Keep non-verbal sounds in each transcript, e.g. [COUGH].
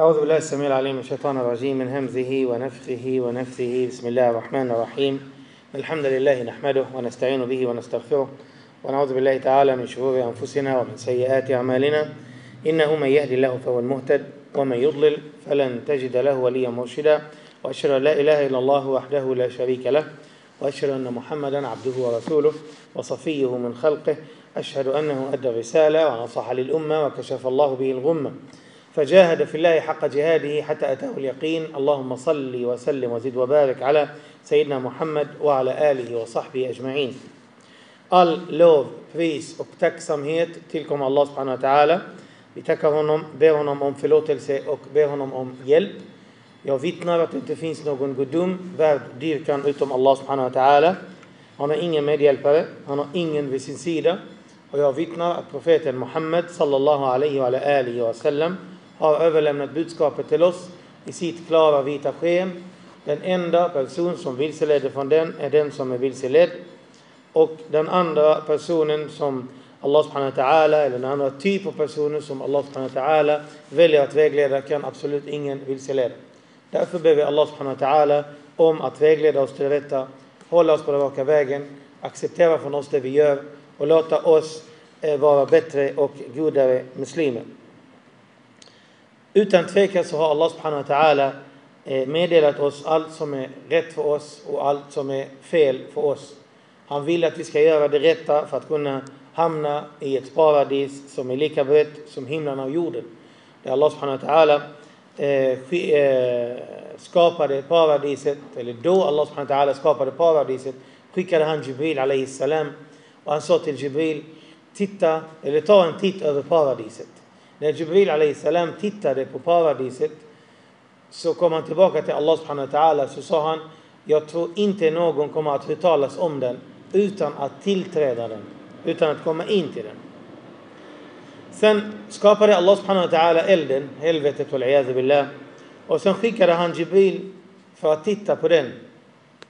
أعوذ بالله السميع العليم من الشيطان الرجيم من همزه ونفخه ونفثه. بسم الله الرحمن الرحيم. الحمد لله نحمده ونستعين به ونستغفره ونعوذ بالله تعالى من شرور أنفسنا ومن سيئات أعمالنا. إنه من يهدي الله فهو المهتد ومن يضلل فلن تجد له وليا مرشدا. وأشهد أن لا إله إلا الله وحده لا شريك له. وأشهد أن محمدا عبده ورسوله وصفيه من خلقه. أشهد أنه أدى الرسالة ونصح للأمة وكشف الله به الغمة. فجاهد في الله حق جهاده حتى أتاه اليقين اللهم صل وسلم وزد وبارك على سيدنا محمد وعلى آله وصحبه أجمعين All lov, pris och tacksamhet tillkommer Allah subhanahu wa ta'ala. Vi tackar honom, ber honom om förlåtelse och ber honom om hjälp. Jag vittnar att det inte finns någon gudom värd dyrkan utom Allah subhanahu wa ta'ala. Han har ingen medhjälpare, han har ingen vid sin sida. Och jag vittnar att profeten Muhammed sallallahu alaihi wa alihi wa sallam har överlämnat budskapet till oss i sitt klara vita sken. Den enda person som vilseleder från den är den som är vilseledd. Och den andra personen som Allah subhanahu wa ta'ala, eller den andra typ av personer som Allah subhanahu wa ta'ala väljer att vägleda kan absolut ingen vilseleda. Därför ber vi Allah subhanahu wa ta'ala om att vägleda oss till detta, rätta, hålla oss på den raka vägen, acceptera från oss det vi gör och låta oss eh, vara bättre och godare muslimer. Utan tvekan så har Allah subhanahu wa ta'ala eh, meddelat oss allt som är rätt för oss och allt som är fel för oss. Han vill att vi ska göra det rätta för att kunna hamna i ett paradis som är lika brett som himlen och jorden. Där Allah subhanahu wa ta'ala eh, eh, skapade paradiset, eller då Allah subhanahu wa ta'ala skapade paradiset, skickade han Jibril alayhi salam och han sa till Jibril, titta, eller ta en titt över paradiset. När Jibril alayhi salam tittade på paradiset så kom han tillbaka till Allah subhanahu wa ta'ala så sa han, jag tror inte någon kommer att uttalas om den utan att tillträda den, utan att komma in till den. Sen skapade Allah subhanahu wa ta'ala elden, helvetet wal billah. Och sen skickade han Jibril för att titta på den.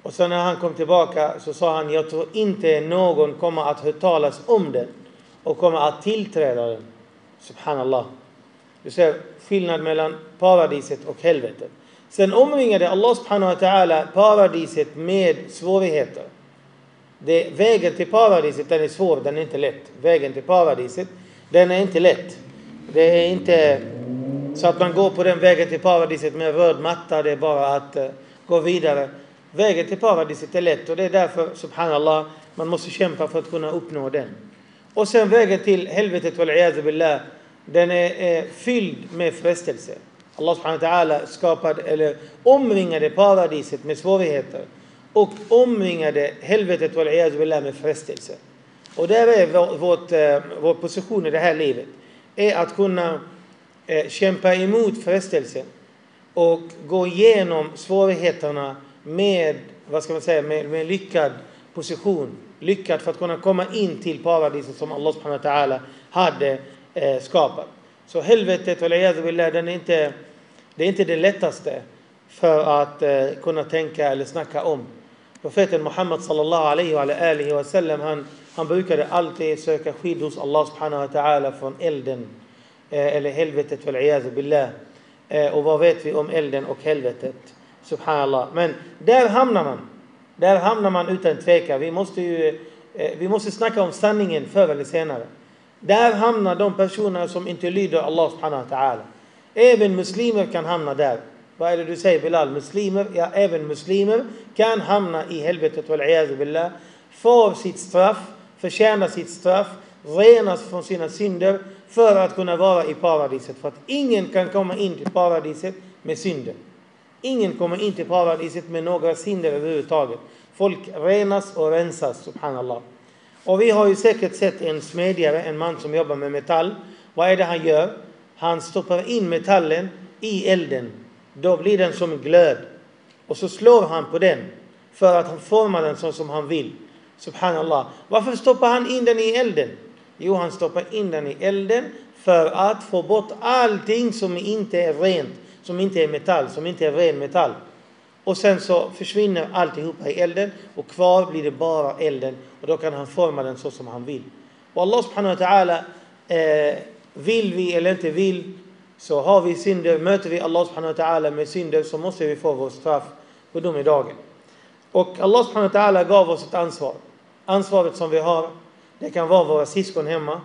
Och sen när han kom tillbaka så sa han, jag tror inte någon kommer att höra talas om den och kommer att tillträda den. Subhanallah. Du ser skillnad mellan paradiset och helvetet. Sen omringade Allah subhanahu wa ta'ala paradiset med svårigheter. Det, vägen till paradiset den är svår, den är inte lätt. Vägen till paradiset, den är inte lätt. Det är inte så att man går på den vägen till paradiset med röd matta, det är bara att uh, gå vidare. Vägen till paradiset är lätt och det är därför, subhanallah, man måste kämpa för att kunna uppnå den. Och sen vägen till helvetet, wal billah, den är, är fylld med frestelse. Allah subhanahu wa ta'ala skapade, eller omringade paradiset med svårigheter och omringade helvetet wal billah med frestelse. Och där är vår, vårt, eh, vår position i det här livet. Är att kunna eh, kämpa emot frestelsen och gå igenom svårigheterna med, vad ska man säga, med, med lyckad position. Lyckad för att kunna komma in till paradiset som Allah subhanahu wa ta'ala hade eh, skapat. Så helvetet wal billah, den är inte, det är inte det lättaste för att eh, kunna tänka eller snacka om. Profeten Muhammad sallallahu alaihi wa alihi wa sallam han, han brukade alltid söka skydd hos Allah subhanahu wa ta'ala från elden eh, eller helvetet wal billah. Eh, och vad vet vi om elden och helvetet? Subhanallah. Men där hamnar man. Där hamnar man utan tvekan. Vi måste ju eh, vi måste snacka om sanningen förr eller senare. Där hamnar de personer som inte lyder Allah subhanahu wa ta'ala. Även muslimer kan hamna där. Vad är det du säger Bilal? Muslimer, ja även muslimer kan hamna i helvetet billah. Får sitt straff, förtjänar sitt straff, renas från sina synder för att kunna vara i paradiset. För att ingen kan komma in till paradiset med synder. Ingen kommer in till paradiset med några synder överhuvudtaget. Folk renas och rensas, subhanallah. Och vi har ju säkert sett en smedjare, en man som jobbar med metall. Vad är det han gör? Han stoppar in metallen i elden. Då blir den som glöd. Och så slår han på den för att han formar den så som han vill. Subhanallah. Varför stoppar han in den i elden? Jo, han stoppar in den i elden för att få bort allting som inte är rent, som inte är metall, som inte är ren metall. Och sen så försvinner alltihopa i elden och kvar blir det bara elden och då kan han forma den så som han vill. Och Allah subhanahu wa ta'ala, eh, vill vi eller inte vill, så har vi synder, möter vi Allah subhanahu wa ta'ala med synder så måste vi få vår straff på domedagen. Och Allah subhanahu wa ta'ala gav oss ett ansvar. Ansvaret som vi har, det kan vara våra syskon hemma,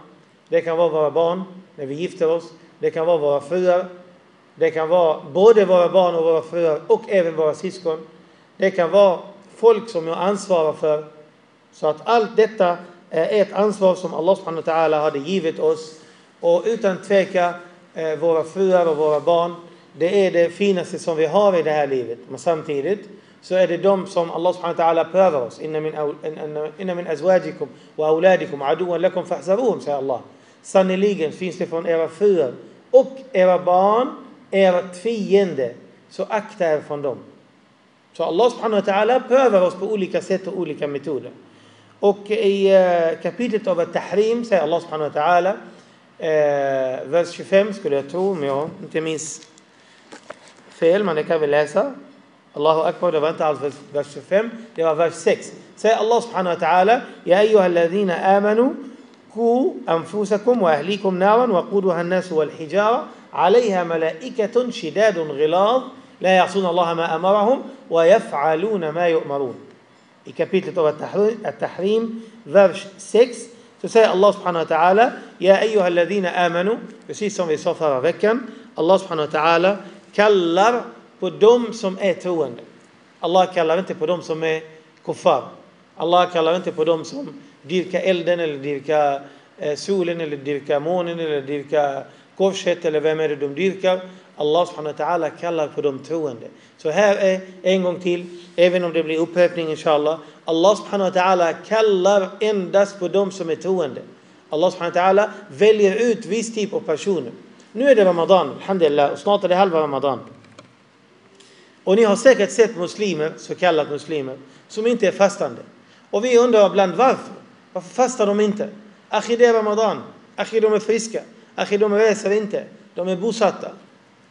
det kan vara våra barn när vi gifter oss, det kan vara våra fruar, det kan vara både våra barn och våra fruar och även våra syskon. Det kan vara folk som jag ansvarar för. Så att allt detta eh, är ett ansvar som Allah subhanahu wa ta'ala hade givit oss. Och utan tveka, eh, våra fruar och våra barn, det är det finaste som vi har i det här livet. Men samtidigt så är det de som Allah subhanahu wa ta'ala prövar oss. Inna min, azwajikum wa auladikum aduan lakum fahzaruhum, säger Allah. Sannerligen finns det från era fruar och era barn ert fiende, så akta er från dem. Så Allah subhanahu wa ta'ala prövar oss på olika sätt och olika metoder. Och i uh, kapitlet av Tahrim säger Allah subhanahu wa ta'ala, uh, vers 25 skulle jag tro, om jag inte minns fel, men det kan vi läsa. Allahu akbar, det var inte alls vers 25, det var vers 6. Säger Allah subhanahu wa ta'ala, Ja ayyuha alladhina amanu, قوا أنفسكم وأهليكم نارا وقودها الناس والحجارة عليها ملائكة شداد غلاظ لا يعصون الله ما أمرهم ويفعلون ما يؤمرون. الكابيتل طبعا التحريم فرش 6 تسأل الله سبحانه وتعالى يا أيها الذين آمنوا يسي سوم يصفر ركم الله سبحانه وتعالى كلر بدوم سم اي توان الله كلر انت بدوم سوم كفار الله كلر انت بدوم سوم ديركا إلدن اللي ديركا سولن اللي مونن اللي korset eller vem är det de dyrkar? Allah subhanahu wa ta'ala kallar på de troende. Så här är en gång till, även om det blir upprepning inshallah. Allah subhanahu wa ta'ala kallar endast på de som är troende. Allah subhanahu wa ta'ala väljer ut viss typ av personer. Nu är det Ramadan, alhamdulillah, och snart är det halva Ramadan. Och ni har säkert sett muslimer, så kallat muslimer, som inte är fastande. Och vi undrar ibland varför? Varför fastar de inte? Akhi, det är Ramadan. Akhi, de är friska. Akhi, de reser inte. De är bosatta.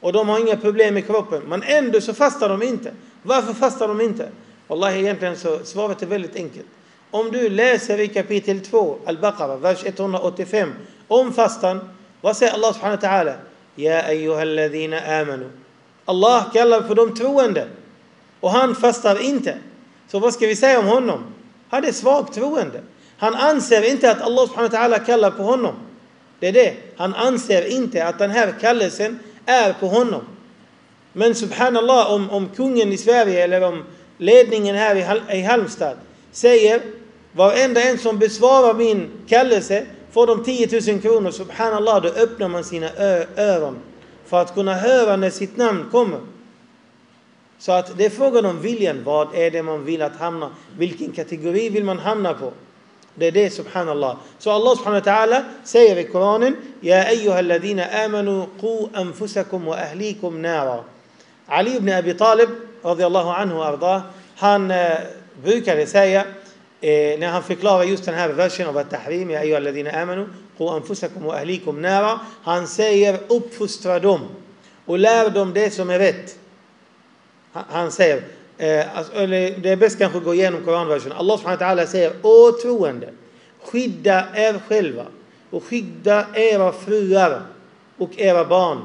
Och de har inga problem i kroppen. Men ändå så fastar de inte. Varför fastar de inte? Wallahi, egentligen så svaret är väldigt enkelt. Om du läser i kapitel 2, Al-Baqarah, vers 185, om fastan, vad säger Allah subhanahu wa ta'ala? Ja ayyuhalladhina amanu. Allah kallar för de troende. Och han fastar inte. Så vad ska vi säga om honom? Han är svagt troende. Han anser inte att Allah subhanahu wa ta'ala kallar på honom. Det är det. Han anser inte att den här kallelsen är på honom. Men subhanallah, om, om kungen i Sverige eller om ledningen här i, i Halmstad säger varenda en som besvarar min kallelse får de 10 000 kronor. Subhanallah, då öppnar man sina öron för att kunna höra när sitt namn kommer. Så att det är frågan om viljan. Vad är det man vill att hamna? Vilken kategori vill man hamna på? Det är det subhanallah. Så Allah subhanahu wa ta'ala säger i Koranen Ja ayyuha alladhina amanu qu anfusakum wa ahlikum nara. Ali ibn Abi Talib radiyallahu anhu arda, han eh, brukade säga eh, när han förklarar just den här versen av At-Tahrim Ja ayyuha alladhina amanu qu anfusakum wa ahlikum nara. Han säger uppfostra dem och lär dem det som är rätt. Han säger Eh, alltså, eller det är bäst kanske att gå igenom Koranversen. Allah subhanahu wa ta'ala säger Å troende, skydda er själva och skydda era fruar och era barn.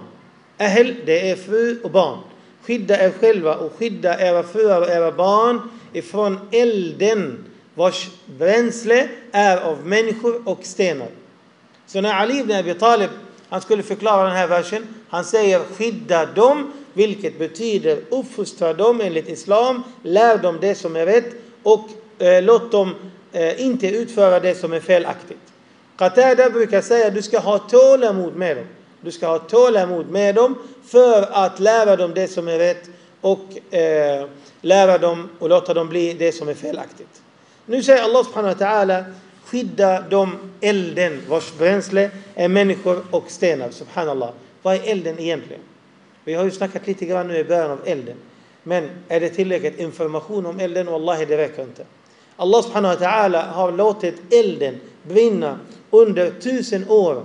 Ahel, det är fru och barn. Skydda er själva och skydda era fruar och era barn ifrån elden vars bränsle är av människor och stenar. Så när Ali ibn Abi Talib han skulle förklara den här versen, han säger skydda dem vilket betyder uppfostra dem enligt islam, lär dem det som är rätt och eh, låt dem eh, inte utföra det som är felaktigt. Qatada brukar säga att du ska ha tålamod med dem. Du ska ha tålamod med dem för att lära dem det som är rätt och eh, lära dem och låta dem bli det som är felaktigt. Nu säger Allah subhanahu wa ta'ala skydda dem elden vars bränsle är människor och stenar. Subhanallah. Vad är elden egentligen? Vi har ju snackat lite grann nu i början av elden. Men är det tillräckligt information om elden? Wallahi, det räcker inte. Allah subhanahu wa ta'ala har låtit elden brinna under tusen år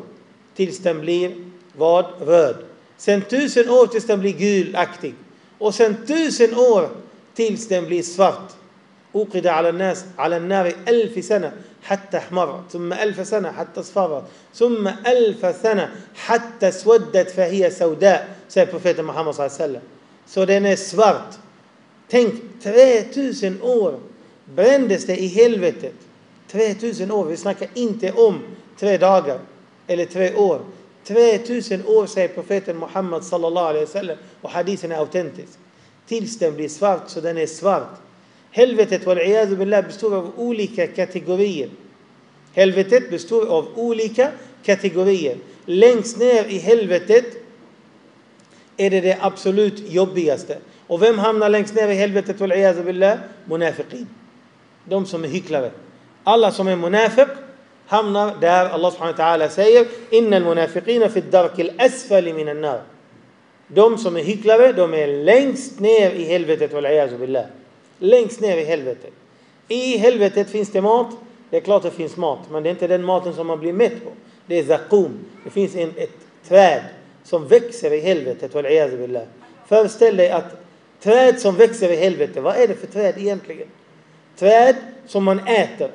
tills den blir vad? Röd. Sen tusen år tills den blir gulaktig. Och sen tusen år tills den blir svart. أوقد على الناس على النار ألف سنة حتى احمرت ثم ألف سنة حتى اصفرت ثم ألف سنة حتى اسودت فهي سوداء säger profeten Muhammed صلى الله عليه وسلم så den är svart tänk 3000 år brändes det i helvetet 3000 år vi snackar inte om tre dagar eller tre år 3000 år säger profeten Muhammed sallallahu alaihi wasallam och hadisen är autentisk tills den blir svart så den är svart Helvetet billah består av olika kategorier. Helvetet består av olika kategorier. Längst ner i helvetet är det det absolut jobbigaste. Och vem hamnar längst ner i helvetet billah? Munafiqin. De som är hycklare. Alla som är munafiq hamnar där Allah subhanahu wa ta'ala säger Inna munafiqina fi darkil asfali minan nar. De som är hycklare, de är längst ner i helvetet billah längst ner i helvetet. I helvetet finns det mat. Det är klart det finns mat, men det är inte den maten som man blir mätt på. Det är zakum. Det finns en, ett träd som växer i helvetet. billah. Föreställ dig att träd som växer i helvetet, vad är det för träd egentligen? Träd som man äter.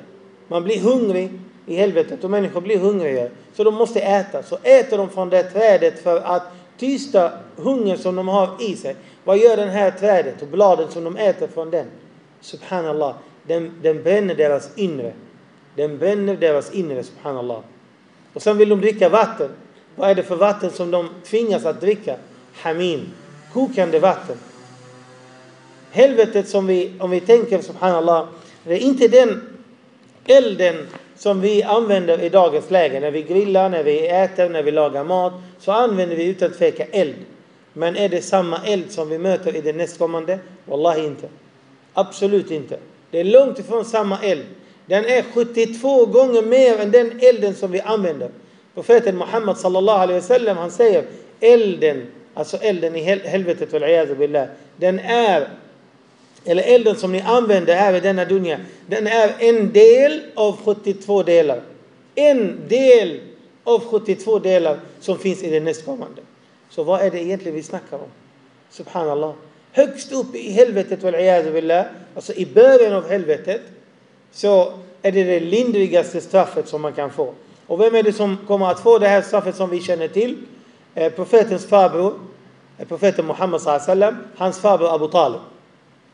Man blir hungrig i helvetet och människor blir hungriga. Så de måste äta. Så äter de från det trädet för att tysta hungern som de har i sig. Vad gör den här trädet och bladen som de äter från den? Subhanallah. Den, den bränner deras inre. Den bränner deras inre, subhanallah. Och sen vill de dricka vatten. Vad är det för vatten som de tvingas att dricka? Hamin, Kokande vatten. Helvetet som vi, om vi tänker subhanallah, det är inte den elden som vi använder i dagens läge. När vi grillar, när vi äter, när vi lagar mat, så använder vi utan tvekan eld. Men är det samma eld som vi möter i det nästkommande? Wallahi inte. Absolut inte. Det är långt ifrån samma eld. Den är 72 gånger mer än den elden som vi använder. Profeten Muhammad sallallahu alaihi wasallam han säger elden, alltså elden i helvetet wal billah, den är eller elden som ni använder här i denna dunja, den är en del av 72 delar. En del av 72 delar som finns i det nästkommande. Så vad är det egentligen vi snackar om? Subhanallah. Högst upp i helvetet, billah, alltså i början av helvetet, så är det det lindrigaste straffet som man kan få. Och vem är det som kommer att få det här straffet som vi känner till? Eh, profetens farbror, eh, profeten Muhammed sallam, hans farbror Abu Talib.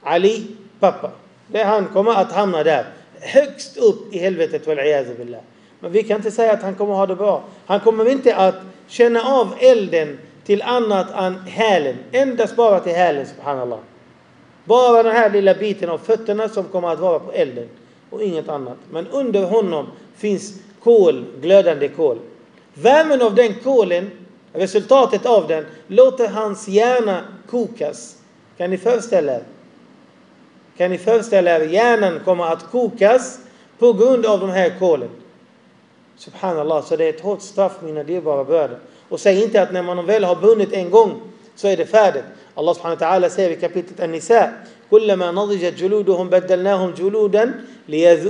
Ali, pappa. Det han kommer att hamna där. Högst upp i helvetet, billah. Men vi kan inte säga att han kommer att ha det bra. Han kommer inte att känna av elden till annat än hälen. Endast bara till hälen, subhanallah. Bara den här lilla biten av fötterna som kommer att vara på elden. Och inget annat. Men under honom finns kol, glödande kol. Värmen av den kolen, resultatet av den, låter hans hjärna kokas. Kan ni föreställa er? Kan ni föreställa er? Hjärnan kommer att kokas på grund av de här kolen. Subhanallah, så det är ett hårt straff mina dyrbara bröder. Och säg inte att när man väl har bunnit en gång så är det färdigt. Allah subhanahu wa ta'ala säger i kapitlet An-Nisa كلما نضجت جلودهم بدلناهم جلودا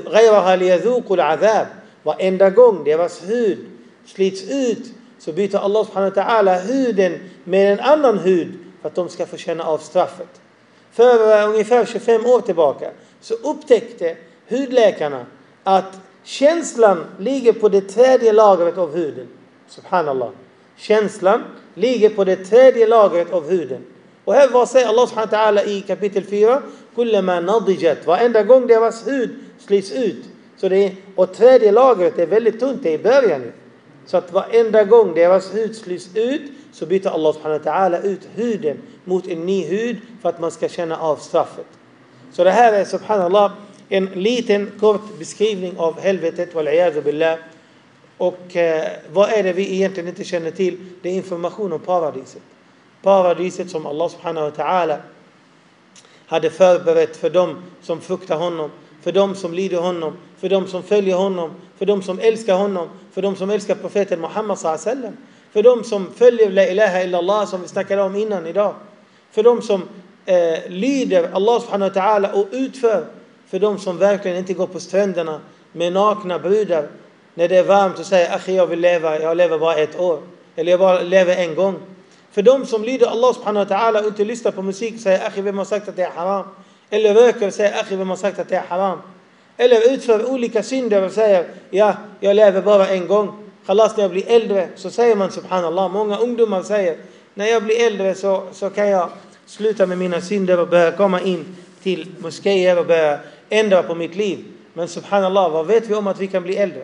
غيرها ليذوقوا العذاب Varenda gång deras hud slits ut så byter Allah subhanahu wa ta'ala huden med en annan hud för att de ska få känna av straffet. För ungefär 25 år tillbaka så upptäckte hudläkarna att känslan ligger på det tredje lagret av huden. Subhanallah. Känslan ligger på det tredje lagret av huden. Och här vad säger Allah subhanahu wa ta'ala i kapitel 4? Kullama nadijat. Varenda gång deras hud slits ut. Så det är, och tredje lagret är väldigt tunt, det är i början. Så att varenda gång deras hud slits ut så byter Allah subhanahu wa ta'ala ut huden mot en ny hud för att man ska känna av straffet. Så det här är subhanallah en liten kort beskrivning av helvetet, wal billah. Och eh, vad är det vi egentligen inte känner till? Det är information om paradiset. Paradiset som Allah subhanahu wa ta'ala hade förberett för dem som fruktar honom, för dem som lider honom, för dem som följer honom, för dem som älskar honom, för dem som älskar profeten Muhammad sallam, för dem som följer La ilaha illallah som vi snackade om innan idag, för dem som eh, lyder Allah subhanahu wa ta'ala och utför, för dem som verkligen inte går på stränderna med nakna brudar när det är varmt och säger att jag vill leva, jag lever bara ett år. Eller jag bara lever en gång. För de som lyder Allah subhanahu wa ta'ala och inte lyssnar på musik och säger att vem har sagt att det är haram? Eller röker och säger Akhi, vem har sagt att det är haram? Eller utför olika synder och säger ja, jag lever bara en gång. Khalas, när jag blir äldre så säger man subhanallah. Många ungdomar säger när jag blir äldre så, så kan jag sluta med mina synder och börja komma in till moskéer och börja ändra på mitt liv. Men subhanallah, vad vet vi om att vi kan bli äldre?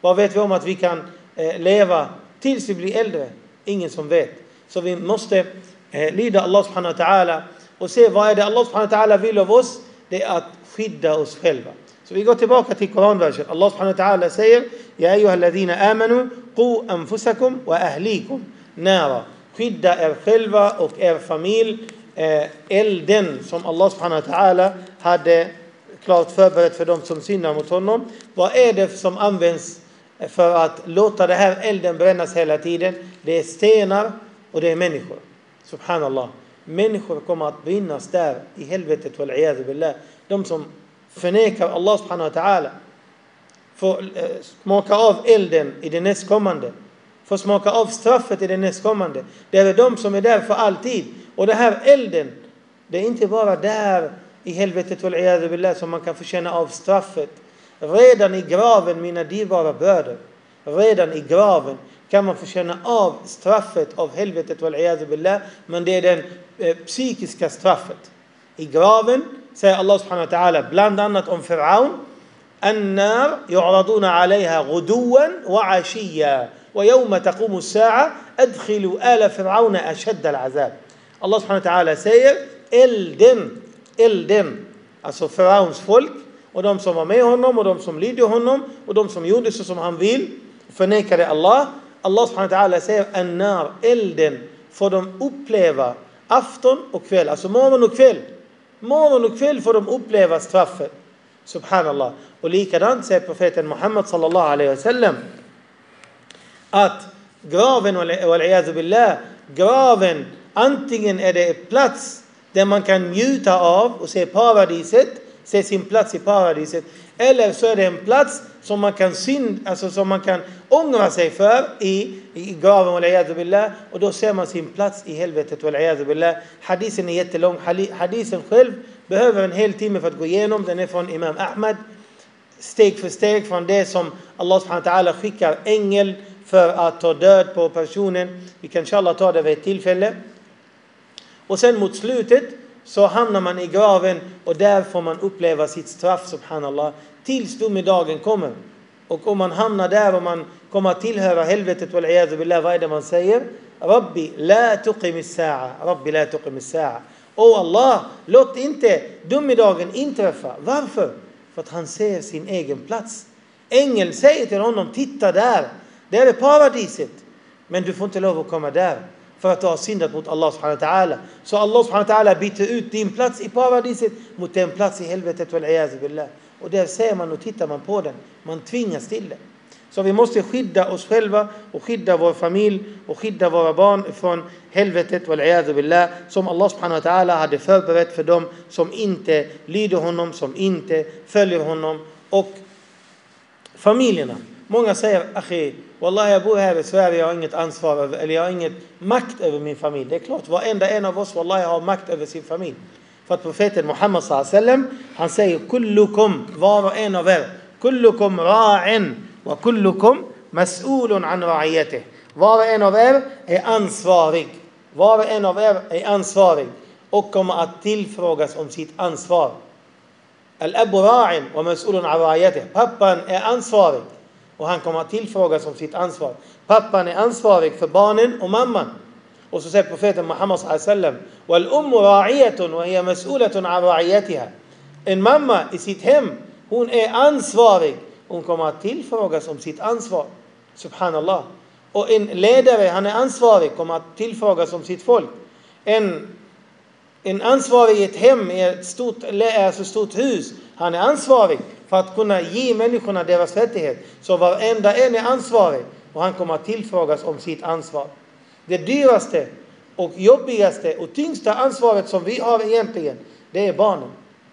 Vad vet vi om att vi kan eh, leva tills vi blir äldre? Ingen som vet. Så vi måste eh, lyda Allah subhanahu wa ta'ala och se vad är det Allah subhanahu wa ta'ala vill av oss? Det är att skydda oss själva. Så vi går tillbaka till Koranversen. Allah subhanahu wa ta'ala säger Ja ayyuhalladhina amanu qu anfusakum wa ahlikum nara. Skydda er själva och er familj eh, elden som Allah subhanahu wa ta'ala hade klart förberett för dem som syndar mot honom. Vad är det som används för att låta den här elden brännas hela tiden? Det är stenar och det är människor. Subhanallah. Människor kommer att brinnas där i helvetet, wal billah. De som förnekar Allah subhanahu wa ta'ala får eh, smaka av elden i det nästkommande. Får smaka av straffet i det nästkommande. Det är de som är där för alltid. Och den här elden, det är inte bara där i helvetet wal billah som man kan få känna av straffet. Redan i graven, mina dyrbara bröder, redan i graven kan man få känna av straffet av helvetet billah. Men det är det eh, psykiska straffet. I graven säger Allah subhanahu wa ta'ala bland annat om Firaun النار يعرضون عليها غدوا وعشيا ويوم تقوم الساعة أدخلوا آل فرعون أشد العذاب subhanahu wa ta'ala säger elden, elden, alltså Faraons folk och de som var med honom och de som lydde honom och de som gjorde så som han vill förnekade Allah. Allah subhanahu wa ta'ala säger annar, elden får de uppleva afton och kväll, alltså morgon och kväll. Morgon och kväll får de uppleva straffet. Subhanallah. Och likadant säger profeten Muhammad sallallahu alaihi wasallam att graven, wal billah, graven antingen är det en plats där man kan njuta av och se paradiset, se sin plats i paradiset, eller så är det en plats som man kan, synd, alltså som man kan ångra sig för i, i graven, billah, och då ser man sin plats i helvetet, billah. Hadisen är jättelång, hadisen själv behöver en hel timme för att gå igenom, den är från Imam Ahmad, steg för steg från det som Allah subhanahu skickar ängel för att ta död på personen. Vi kan inshallah ta det vid ett tillfälle. Och sen mot slutet så hamnar man i graven och där får man uppleva sitt straff, subhanallah, tills domedagen kommer. Och om man hamnar där och man kommer att tillhöra helvetet, billah, vad är det man säger? Rabbi, la tuqim saa Rabbi, la tuqim saa Åh Allah, låt inte domedagen inträffa. Varför? För att han ser sin egen plats. Ängeln säger till honom, titta där, där är paradiset. Men du får inte lov att komma där för att du har syndat mot Allah subhanahu wa ta'ala. Så Allah subhanahu wa ta'ala byter ut din plats i paradiset mot den plats i helvetet. billah. Och där ser man och tittar man på den. Man tvingas till det. Så vi måste skydda oss själva och skydda vår familj och skydda våra barn från helvetet billah, som Allah subhanahu wa ta'ala hade förberett för dem som inte lyder honom, som inte följer honom och familjerna. Många säger Achi, Wallah jag bor här i Sverige, jag har inget ansvar över, eller jag har inget makt över min familj. Det är klart, varenda en av oss Wallah har makt över sin familj. För att profeten Muhammad sallam, han säger kullukum, var och en av er, kullukum ra'in wa kullukum mas'ulun an ra'iyatih. Var och en av er är ansvarig. Var och en av er är ansvarig och kommer att tillfrågas om sitt ansvar. Al-abu ra'in wa mas'ulun an ra'iyatih. Pappan är ansvarig och han kommer att tillfrågas om sitt ansvar. Pappan är ansvarig för barnen och mamman. Och så säger profeten Muhammed sallam Wal wa. En mamma i sitt hem, hon är ansvarig. Hon kommer att tillfrågas om sitt ansvar. Subhanallah. Och en ledare, han är ansvarig, kommer att tillfrågas om sitt folk. En, en ansvarig i ett hem, i ett stort, alltså stort hus, han är ansvarig för att kunna ge människorna deras rättighet. Så varenda en är ansvarig och han kommer att tillfrågas om sitt ansvar. Det dyraste och jobbigaste och tyngsta ansvaret som vi har egentligen, det är barnen.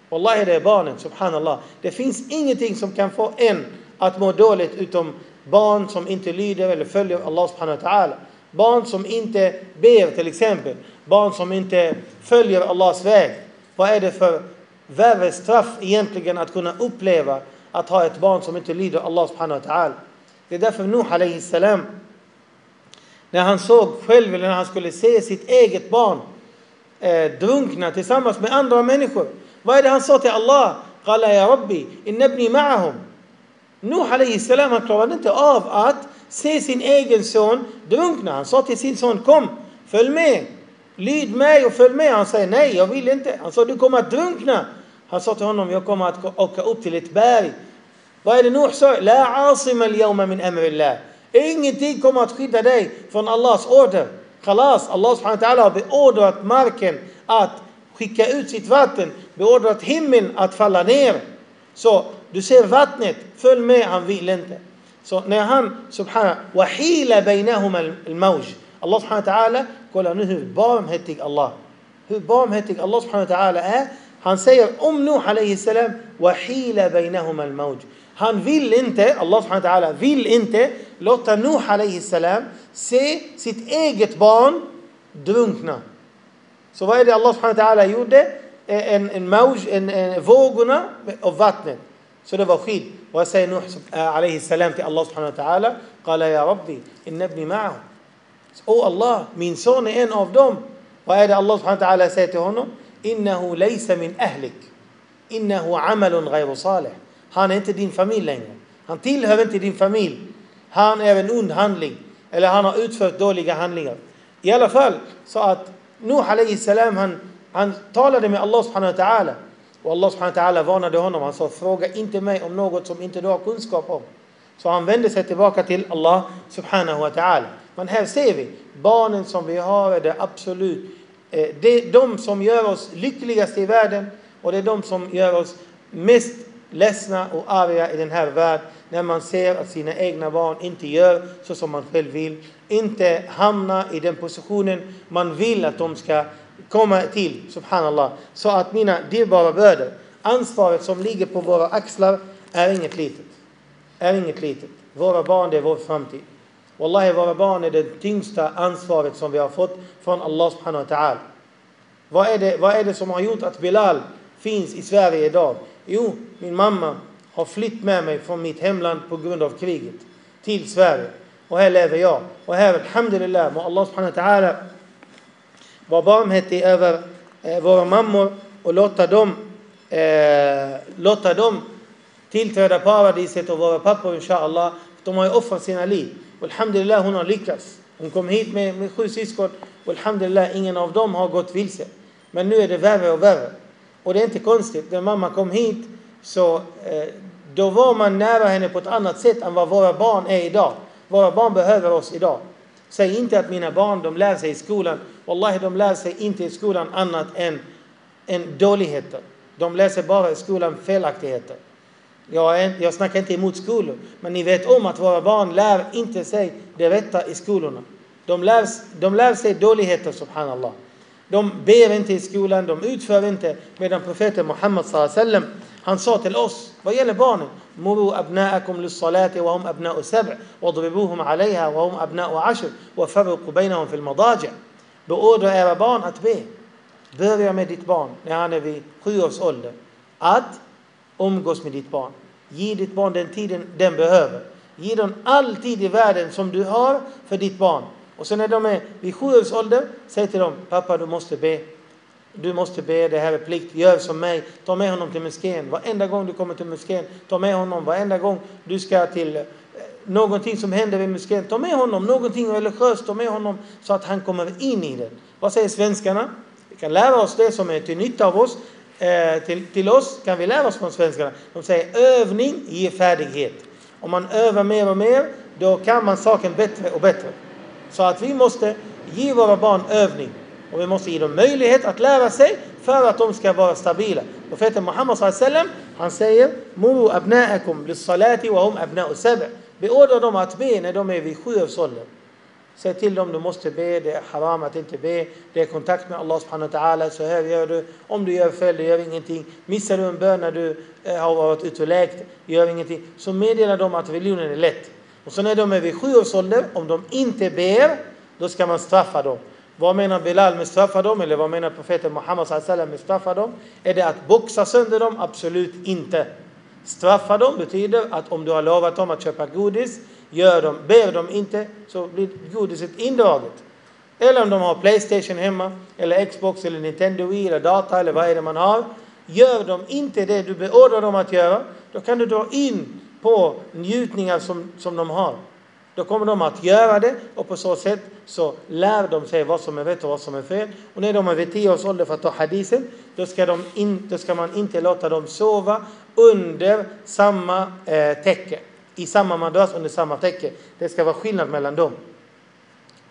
Wallahi, det är barnen, subhanallah. Det finns ingenting som kan få en att må dåligt utom barn som inte lyder eller följer Allah subhanahu wa ta'ala. Barn som inte ber till exempel. Barn som inte följer Allahs väg. Vad är det för värre straff egentligen att kunna uppleva att ha ett barn som inte lyder Allah subhanahu wa ta'ala. Det är därför Nuh alayhi salam, när han såg själv, eller när han skulle se sitt eget barn eh, drunkna tillsammans med andra människor. Vad är det han sa till Allah? Qala ya Rabbi, innabni ma'ahum. Nuh alayhi salam, han klarade inte av att se sin egen son drunkna. Han sa till sin son, kom, följ med. Lyd mig och följ med. Han säger nej, jag vill inte. Han sa, du kommer att drunkna. Han sa till honom, jag kommer att åka upp till ett berg. Vad är det Nuh sa? La asim al min amrillah. Ingenting kommer att skydda dig från Allahs order. Khalas, Allah subhanahu wa ta'ala har beordrat marken att skicka ut sitt vatten, beordrat himlen att falla ner. Så du ser vattnet, följ med, han vill inte. Så när han, subhana, wahila bainahum al-mawj. Allah subhanahu wa ta'ala, kolla nu hur barmhärtig Allah, hur barmhärtig Allah subhanahu wa ta'ala är. Han säger om Nuh alayhi salam, wahila bainahum al-mawj. Han vill inte, Allah subhanahu wa ta'ala vill inte låta Nuh alayhi salam se sitt eget barn drunkna. Så vad är det Allah subhanahu wa ta'ala gjorde? En, en, mauj, en, en vågorna av vattnet. Så det var skydd. Vad säger Nuh alayhi salam till Allah subhanahu wa ta'ala? Qala ya Rabbi, inna ibni ma'ahu. O Allah, min son är en av dem. Vad är det Allah subhanahu wa ta'ala säger till honom? Innahu laysa min ahlik. Innahu amalun ghayru salih. Han är inte din familj längre. Han tillhör inte din familj. Han är en ond handling. Eller han har utfört dåliga handlingar. I alla fall så att Nuh alayhi salam han, han talade med Allah subhanahu wa ta'ala. Och Allah subhanahu wa ta'ala varnade honom. Han sa fråga inte mig om något som inte du har kunskap om. Så han vänder sig tillbaka till Allah subhanahu wa ta'ala. Men här ser vi barnen som vi har är det absolut eh, det är de som gör oss lyckligast i världen och det är de som gör oss mest ledsna och arga i den här världen när man ser att sina egna barn inte gör så som man själv vill. Inte hamna i den positionen man vill att de ska komma till, subhanallah. Så att mina dyrbara bröder, ansvaret som ligger på våra axlar är inget litet. Är inget litet. Våra barn, det är vår framtid. Wallahi, våra barn är det tyngsta ansvaret som vi har fått från Allah subhanahu wa ta'ala. Vad är, det, vad är det som har gjort att Bilal finns i Sverige idag? Jo, min mamma har flytt med mig från mitt hemland på grund av kriget till Sverige. Och här lever jag. Och här, alhamdulillah, må Allah subhanahu wa ta'ala vara barmhärtig över eh, våra mammor och låta dem, eh, låta dem tillträda paradiset och våra pappor inshallah. De har ju offrat sina liv. Och alhamdulillah, hon har lyckats. Hon kom hit med, med sju syskon och alhamdulillah, ingen av dem har gått vilse. Men nu är det värre och värre. Och det är inte konstigt. När mamma kom hit så eh, då var man nära henne på ett annat sätt än vad våra barn är idag. Våra barn behöver oss idag. Säg inte att mina barn, de lär sig i skolan. Wallahi, de lär sig inte i skolan annat än, än dåligheter. De läser bara i skolan felaktigheter. Jag, är, jag snackar inte emot skolor, men ni vet om att våra barn lär inte sig det rätta i skolorna. De lär, de lär sig dåligheter, subhanallah. De ber inte i skolan, de utför inte. Medan profeten Muhammed sallam, han sa till oss, vad gäller barnen, Muru abna'akum lis-salati wa hum abna'u sab' wadribuhum 'alayha wa hum abna'u 'ashr wa farriqu bainahum fil madaji'. Beordra era barn att be. Börja med ditt barn när han är vid sju års ålder. Att umgås med ditt barn. Ge ditt barn den tiden den behöver. Ge dem all tid i världen som du har för ditt barn. Och sen när de är vid sju års ålder, säg till dem, pappa du måste be. Du måste be, det här är plikt, gör som mig. Ta med honom till moskén. Varenda gång du kommer till moskén, ta med honom. Varenda gång du ska till eh, någonting som händer vid moskén, ta med honom. Någonting religiöst, ta med honom så att han kommer in i det. Vad säger svenskarna? Vi kan lära oss det som är till nytta av oss. Eh, till, till oss kan vi lära oss från svenskarna. De säger övning ger färdighet. Om man övar mer och mer, då kan man saken bättre och bättre. Så att vi måste ge våra barn övning. Och vi måste ge dem möjlighet att lära sig för att de ska vara stabila. Profeten Muhammed sallam, han säger Muru abna'akum bis salati wa hum abna'u sab' Beordra dem att be när de är vid sju års ålder. Säg till dem du måste be, det är haram att inte be. Det är kontakt med Allah subhanahu wa ta'ala. Så här gör du. Om du gör fel, det gör ingenting. Missar du en bön när du eh, har varit ute och läkt, gör ingenting. Så meddela dem att religionen är lätt. Och så när de är vid sju års ålder, om de inte ber, då ska man straffa dem. Vad menar Bilal med straffa dem? Eller vad menar profeten Muhammed sallam med straffa dem? Är det att boxa sönder dem? Absolut inte. Straffa dem betyder att om du har lovat dem att köpa godis, gör de, ber de inte, så blir godiset indraget. Eller om de har Playstation hemma, eller Xbox, eller Nintendo Wii, eller data, eller vad är det man har. Gör de inte det du beordrar dem att göra, då kan du dra in på njutningar som, som de har. Då kommer de att göra det och på så sätt så lär de sig vad som är rätt och vad som är fel. Och när de är vid tio års ålder för att ta hadisen, då ska, de in, då ska man inte låta dem sova under samma eh, täcke I samma madrass under samma täcke. Det ska vara skillnad mellan dem.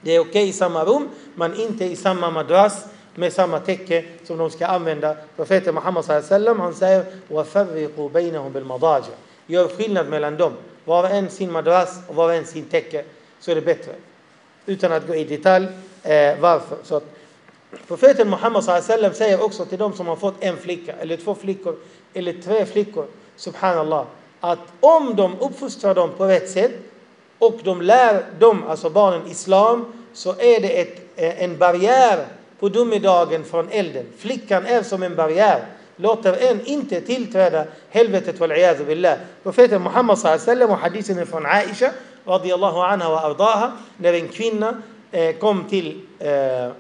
Det är okej okay i samma rum, men inte i samma madrass med samma täcke som de ska använda. Profeten Muhammed sallam han säger وَفَرِّقُوا بَيْنَهُمْ بِالْمَضَاجِعِ Gör skillnad mellan dem. Var och en sin madrass och var och en sin täcke så är det bättre. Utan att gå i detalj eh, varför. Så att, profeten Muhammed sallam säger också till dem som har fått en flicka eller två flickor eller tre flickor, subhanallah, att om de uppfostrar dem på rätt sätt och de lär dem, alltså barnen, islam, så är det ett, eh, en barriär på domedagen från elden. Flickan är som en barriär. Låter en inte tillträda helvetet wal billah. Profeten Muhammed sallam och hadisen är från Aisha radiyallahu anha wa ardaha när en kvinna eh, kom till eh,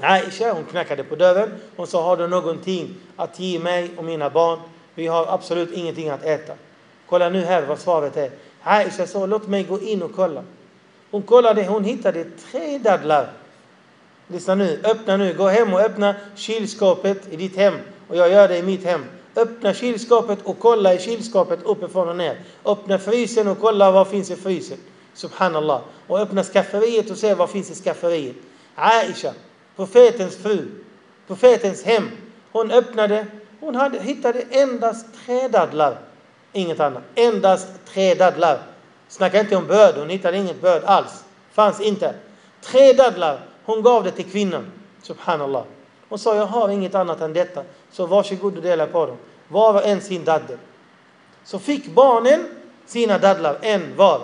Aisha, hon knackade på dörren. Hon sa, har du någonting att ge mig och mina barn? Vi har absolut ingenting att äta. Kolla nu här vad svaret är. Aisha sa, låt mig gå in och kolla. Hon kollade, hon hittade tre dadlar. Lyssna nu, öppna nu, gå hem och öppna kylskåpet i ditt hem. Och jag gör det i mitt hem. Öppna kylskåpet och kolla i kylskåpet uppifrån och ner. Öppna frysen och kolla vad finns i frysen. Subhanallah. Och öppna skafferiet och se vad finns i skafferiet. Aisha, profetens fru, profetens hem. Hon öppnade, hon hade, hittade endast tre dadlar. Inget annat. Endast tre dadlar. Snacka inte om börd. hon hittade inget börd alls. Fanns inte. Tre dadlar. Hon gav det till kvinnan. Subhanallah. Hon sa, jag har inget annat än detta. Så varsågod och dela på dem. Var och en sin daddel. Så fick barnen sina dadlar, en var.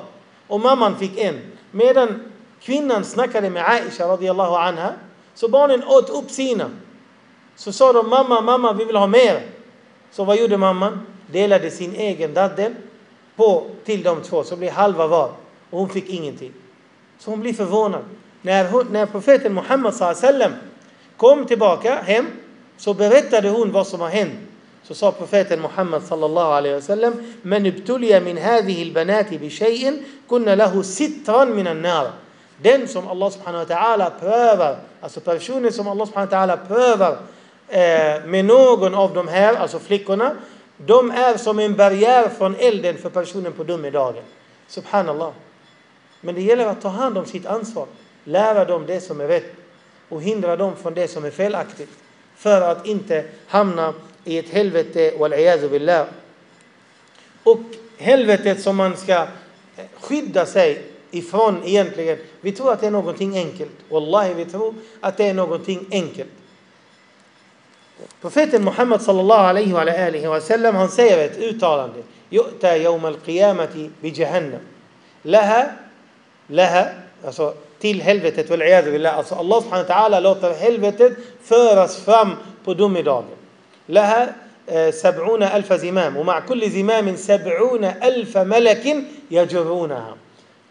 Och mamman fick en. Medan kvinnan snackade med Aisha radiyallahu anha, så barnen åt upp sina. Så sa de, mamma, mamma, vi vill ha mer. Så vad gjorde mamman? Delade sin egen daddel på, till de två, så blev halva var. Och hon fick ingenting. Så hon blev förvånad. När, hon, när profeten Muhammed sallam kom tillbaka hem så berättade hon vad som har hänt. Så sa profeten Muhammed sallallahu alaihi wasallam Men ibtuliya min hadhihi albanati bi shay'in kunna lahu sitran min an-nar. Den som Allah subhanahu wa ta'ala prövar, alltså personen som Allah subhanahu wa ta'ala prövar Eh, med någon av de här, alltså flickorna, de är som en barriär från elden för personen på domedagen. Subhanallah. Men det gäller att ta hand om sitt ansvar, lära dem det som är rätt och hindra dem från det som är felaktigt för att inte hamna i ett helvete, wal billah. Och helvetet som man ska eh, skydda sig ifrån egentligen, vi tror att det är någonting enkelt. Wallahi, vi tror att det är någonting enkelt. Profeten Muhammed sallallahu alaihi wa alihi wa sallam, han säger ett uttalande. Yu'ta yawm al-qiyamati bi jahannam. Laha, laha, alltså till helvetet, wal billah. Alltså Allah subhanahu wa ta'ala låter helvetet föras fram på domedagen. لها سبعون ألف زمام ومع كل زمام سبعون ألف ملك يجرونها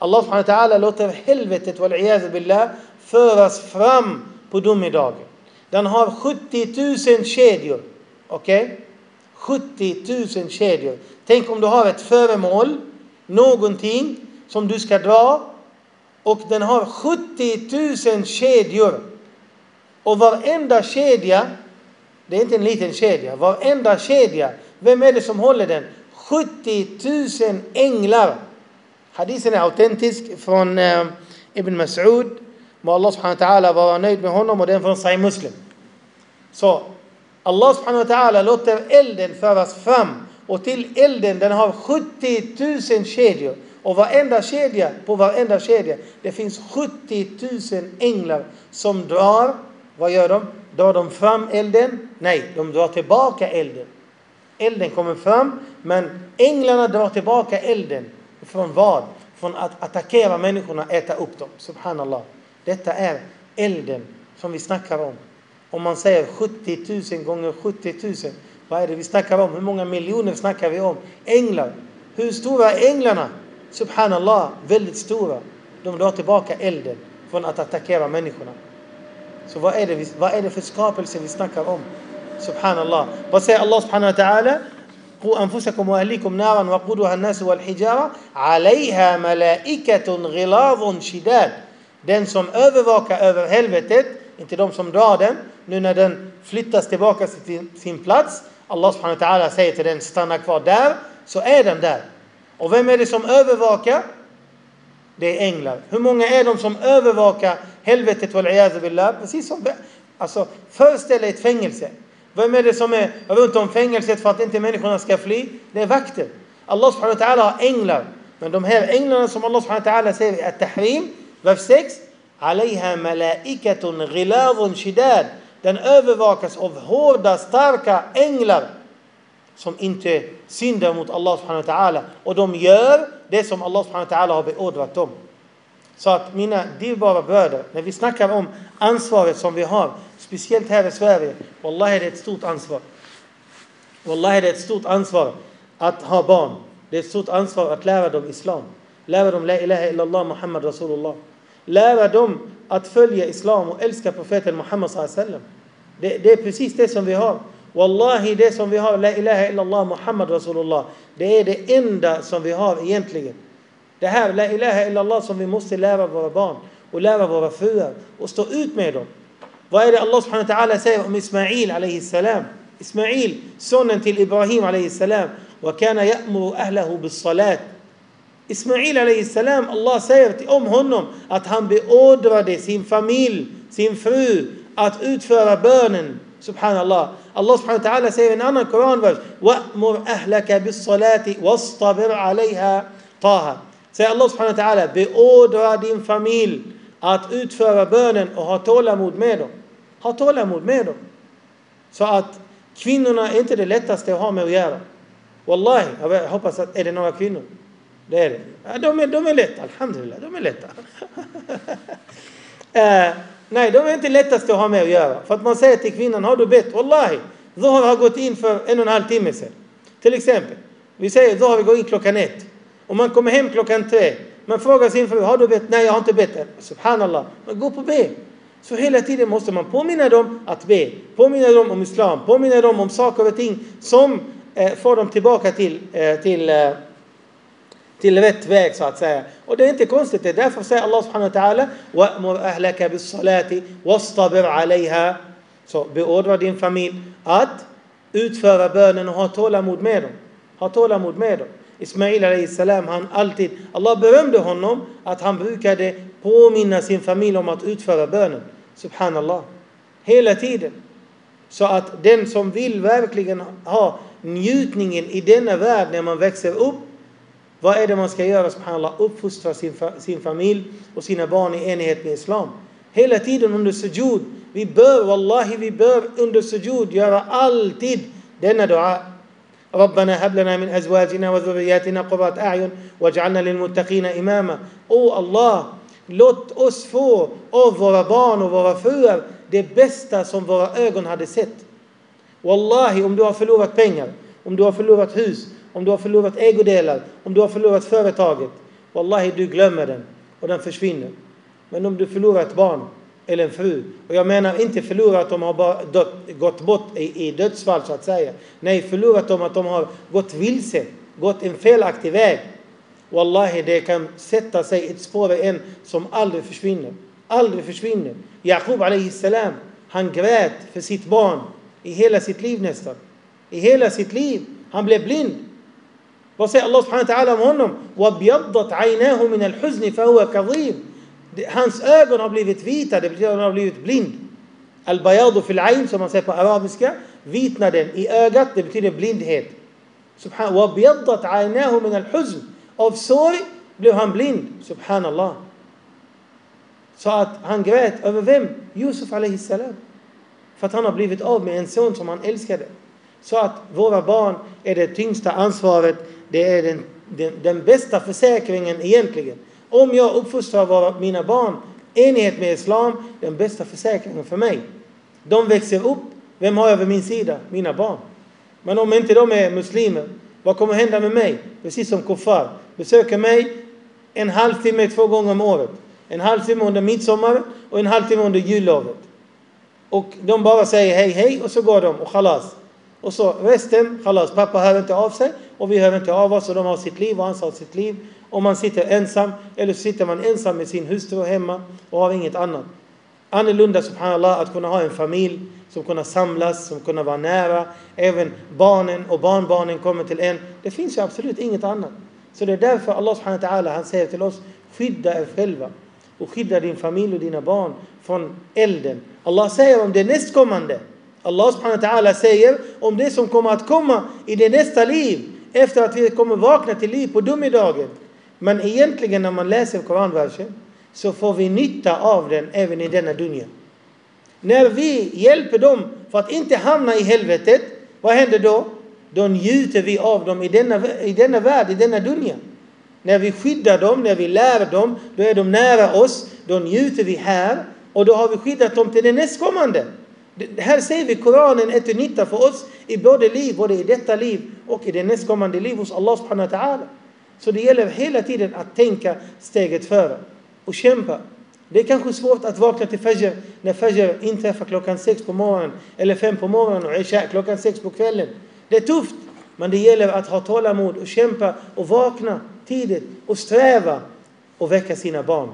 subhanahu wa ta'ala låter helvetet wal billah föras fram på domedagen. Den har 70 000 kedjor. Okej? Okay? 70 000 kedjor. Tänk om du har ett föremål, någonting som du ska dra och den har 70 000 kedjor. Och varenda kedja, det är inte en liten kedja, varenda kedja, vem är det som håller den? 70 000 änglar. Hadisen är autentisk från eh, Ibn Mas'ud. Må Allah subhanahu wa ta'ala vara nöjd med honom och den från Sahih Muslim. Så Allah subhanahu wa ta'ala låter elden föras fram och till elden den har 70 000 kedjor. Och varenda kedja, på varenda kedja, det finns 70 000 änglar som drar, vad gör de? Drar de fram elden? Nej, de drar tillbaka elden. Elden kommer fram, men änglarna drar tillbaka elden. Från vad? Från att attackera människorna, äta upp dem. Subhanallah. Detta är elden som vi snackar om. Om man säger 70 000 gånger 70 000, vad är det vi snackar om? Hur många miljoner snackar vi om? Änglar. Hur stora är änglarna? Subhanallah, väldigt stora. De drar tillbaka elden från att attackera människorna. Så vad är det, vad är det för skapelse vi snackar om? Subhanallah. Vad säger Allah subhanahu wa ta'ala? قوا أنفسكم وأهليكم نارا وقودها الناس والحجارة عليها ملائكة غلاظ شداد Den som övervakar över helvetet, inte de som drar den, nu när den flyttas tillbaka till sin plats. Allah subhanahu wa ta'ala säger till den, stanna kvar där, så är den där. Och vem är det som övervakar? Det är änglar. Hur många är de som övervakar helvetet billah? Precis som, alltså föreställ dig ett fängelse. Vem är det som är runt om fängelset för att inte människorna ska fly? Det är vakter. Allah subhanahu wa ta'ala har änglar. Men de här änglarna som Allah subhanahu wa ta'ala säger i At-Tahrim, vers 6. عليها ملائكة غلاظ شداد den övervakas av hårda, starka änglar som inte syndar mot Allah subhanahu wa ta'ala. Och de gör det som Allah subhanahu wa ta'ala har beordrat dem. Så att mina dyrbara bröder, när vi snackar om ansvaret som vi har, speciellt här i Sverige, Wallahi är det ett stort ansvar. Wallahi är det ett stort ansvar att ha barn. Det är ett stort ansvar att lära dem Islam. Lära dem La ilaha illallah Muhammad Rasulullah. Lära dem att följa Islam och älska profeten Muhammad sallam. Det, det är precis det som vi har. Wallahi, det som vi har, La ilaha illallah Muhammad Rasulullah, det är det enda som vi har egentligen. Det här, La ilaha illallah, som vi måste lära våra barn och lära våra fruar och stå ut med dem. Vad är det Allah subhanahu wa ta'ala säger om Ismail alayhi salam? Ismail, sonen till Ibrahim alayhi salam. وكان يأمر أهله بالصلاة Ismail alayhi salam, Allah säger om honom att han beordrade sin familj, sin fru, att utföra bönen. Subhanallah. Allah subhanahu wa ta'ala säger i en annan koranvers وَأْمُرْ أَهْلَكَ بِالصَّلَاةِ وَاصْطَبِرْ عَلَيْهَا طه. Säger Allah subhanahu wa ta'ala, beordra din familj att utföra bönen och ha tålamod med dem. Ha tålamod med dem. Så att kvinnorna är inte det lättaste att ha med att göra. Wallahi, jag hoppas att är det några kvinnor. det är det. Ja, de, är, de är lätta, alhamdulillah, de är lätta. [LAUGHS] Eh, nej, de är inte lättast att ha med att göra. För att man säger till kvinnan, har du bett? Wallahi, Zohar har gått in för en och en halv timme sedan. Till exempel, vi säger Zohar går in klockan ett. Och man kommer hem klockan tre. Man frågar sin fru, har du bett? Nej, jag har inte bett Subhanallah. Men gå på be. Så hela tiden måste man påminna dem att be. Påminna dem om Islam. Påminna dem om saker och ting som eh, får dem tillbaka till, eh, till, eh, till rätt väg så att säga. Och det är inte konstigt. Det är därför säger Allah subhanahu wa ta'ala وَأْمُرْ أَهْلَكَ بِالصَّلَاةِ وَاصْطَبِرْ عَلَيْهَا Så beordra din familj att utföra bönen och ha tålamod med dem. Ha tålamod med dem. Ismail salam, han alltid, Allah berömde honom att han brukade påminna sin familj om att utföra bönen. Subhanallah. Hela tiden. Så att den som vill verkligen ha njutningen i denna värld när man växer upp. Vad är det man ska göra? Subhanallah. Uppfostra sin, sin familj och sina barn i enighet med Islam. Hela tiden under sujud. Vi bör, wallahi, vi bör under sujud göra alltid denna dua. ربنا هب لنا من أزواجنا وذرياتنا قرة أعين واجعلنا للمتقين إماما Åh Allah, låt oss få av våra barn och våra fruar det bästa som våra ögon hade sett. Wallahi, om du har förlorat pengar, om du har förlorat hus, om du har förlorat ägodelar, om du har förlorat företaget. Wallahi, du glömmer den och den försvinner. Men om du förlorar ett barn, eller en fru. Och jag menar inte förlorat att de har dött, gått bort i, i dödsfall så att säga. Nej, förlorat dem att de har gått vilse, gått en felaktig väg. Wallahi, det kan sätta sig ett spår i en som aldrig försvinner. Aldrig försvinner. Jakub salam, han grät för sitt barn i hela sitt liv nästan. I hela sitt liv. Han blev blind. Vad säger Allah subhanahu wa ta'ala om honom? وَبْيَضَّتْ عَيْنَاهُ مِنَ الْحُزْنِ فَهُوَ كَظِيمٌ Hans ögon har blivit vita, det betyder att han har blivit blind. Al-bayadu fil ayn, som man säger på arabiska. Vitnaden i ögat, det betyder blindhet. Subhan wa biyaddat aynahu min al-huzn. Av sorg blev han blind. Subhanallah. Så att han grät över vem? Yusuf alayhi salam. För att han har blivit av med en son som han älskade. Så att våra barn är det tyngsta ansvaret. det är den, den, den bästa försäkringen egentligen. Om jag uppfostrar våra, mina barn Enighet med Islam, den bästa försäkringen för mig. De växer upp, vem har jag vid min sida? Mina barn. Men om inte de är muslimer, vad kommer hända med mig? Precis som kuffar. Besöker mig en halvtimme två gånger om året. En halvtimme under midsommar och en halvtimme under jullovet. Och de bara säger hej hej och så går de och khalas. Och så resten, khalas, pappa hör inte av sig och vi hör inte av oss och de har sitt liv och han har sitt liv. Och man sitter ensam eller så sitter man ensam med sin hustru hemma och har inget annat. Annorlunda, subhanallah, att kunna ha en familj som kunna samlas, som kunna vara nära. Även barnen och barnbarnen kommer till en. Det finns ju absolut inget annat. Så det är därför Allah subhanahu wa ta'ala, han säger till oss, skydda er själva och skydda din familj och dina barn från elden. Allah säger om det nästkommande. Allah subhanahu wa ta'ala säger om det som kommer att komma i det nästa liv efter att vi kommer vakna till liv på domedagen. Men egentligen när man läser Koranversen så får vi nytta av den även i denna dunja. När vi hjälper dem för att inte hamna i helvetet, vad händer då? Då njuter vi av dem i denna, i denna värld, i denna dunja. När vi skyddar dem, när vi lär dem, då är de nära oss, då njuter vi här och då har vi skyddat dem till det nästkommande. Det här säger vi Koranen är till nytta för oss i både liv, både i detta liv och i det nästkommande liv hos Allah subhanahu wa ta'ala. Så det gäller hela tiden att tänka steget före och kämpa. Det är kanske svårt att vakna till Fajr när Fajr inträffar klockan sex på morgonen eller fem på morgonen och Isha klockan sex på kvällen. Det är tufft, men det gäller att ha tålamod och kämpa och vakna tidigt och sträva och väcka sina barn.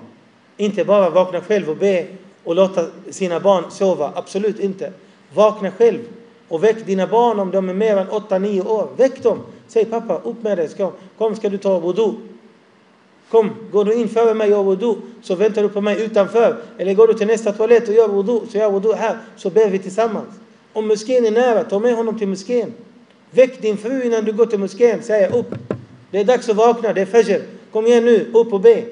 Inte bara vakna själv och be och låta sina barn sova, absolut inte. Vakna själv och väck dina barn om de är mer än 8-9 år. Väck dem! Säg pappa, upp med dig, ska, kom ska du ta wudu. Kom, går du in före mig och gör wudu så väntar du på mig utanför. Eller går du till nästa toalett och gör wudu så gör wudu här så ber vi tillsammans. Om moskén är nära, ta med honom till moskén. Väck din fru innan du går till moskén, säg upp. Det är dags att vakna, det är fajr. Kom igen nu, upp och be.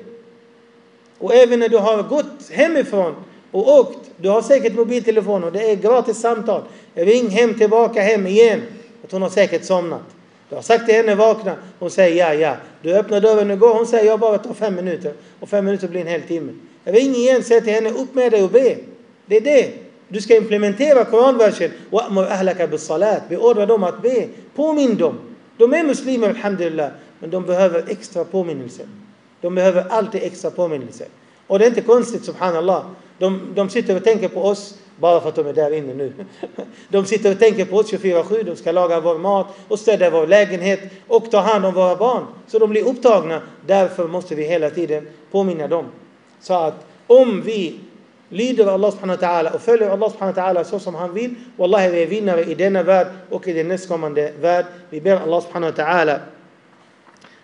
Och även när du har gått hemifrån och åkt, du har säkert mobiltelefon och det är gratis samtal. Ring hem tillbaka hem igen. Att hon har säkert somnat. Du har sagt till henne vakna, hon säger ja, ja. Du öppnar dörren och går, hon säger jag bara tar fem minuter. Och fem minuter blir en hel timme. Ring igen, säg till henne upp med dig och be. Det är det. Du ska implementera Koranversen. وَأْمُرْ أَهْلَكَ بِالصَّلَاةِ Beordra dem att be. Påminn dem. De är muslimer, alhamdulillah. Men de behöver extra påminnelse. De behöver alltid extra påminnelse. Och det är inte konstigt, subhanallah. De, de sitter och tänker på oss bara för att de är där inne nu. [LAUGHS] De sitter och tänker på oss 24-7. De ska laga vår mat och städa vår lägenhet och ta hand om våra barn. Så de blir upptagna. Därför måste vi hela tiden påminna dem. Så att om vi lyder Allah subhanahu wa ta'ala och följer Allah subhanahu wa ta'ala så som han vill. Wallahi, vi är vinnare i denna värld och i den nästkommande värld. Vi ber Allah subhanahu wa ta'ala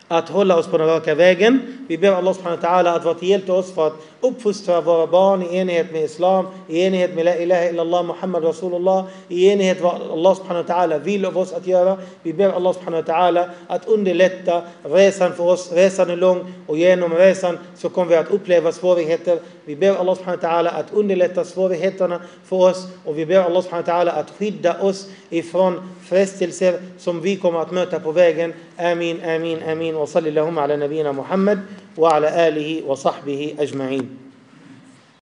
att hålla oss på den raka vägen. Vi ber Allah subhanahu wa ta'ala att vara till hjälp till oss för att uppfostra våra barn i enighet med Islam, i enighet med La ilaha illallah Muhammad Rasulullah, i enighet med vad Allah subhanahu wa ta'ala vill av oss att göra. Vi ber Allah subhanahu wa ta'ala att underlätta resan för oss. Resan är lång och genom resan så kommer vi att uppleva svårigheter. Vi ber Allah subhanahu wa ta'ala att underlätta svårigheterna för oss och vi ber Allah subhanahu wa ta'ala att skydda oss ifrån frestelser som vi kommer att möta på vägen. Amin, amin, amin. وصلى اللهم على نبينا محمد وعلى آله وصحبه أجمعين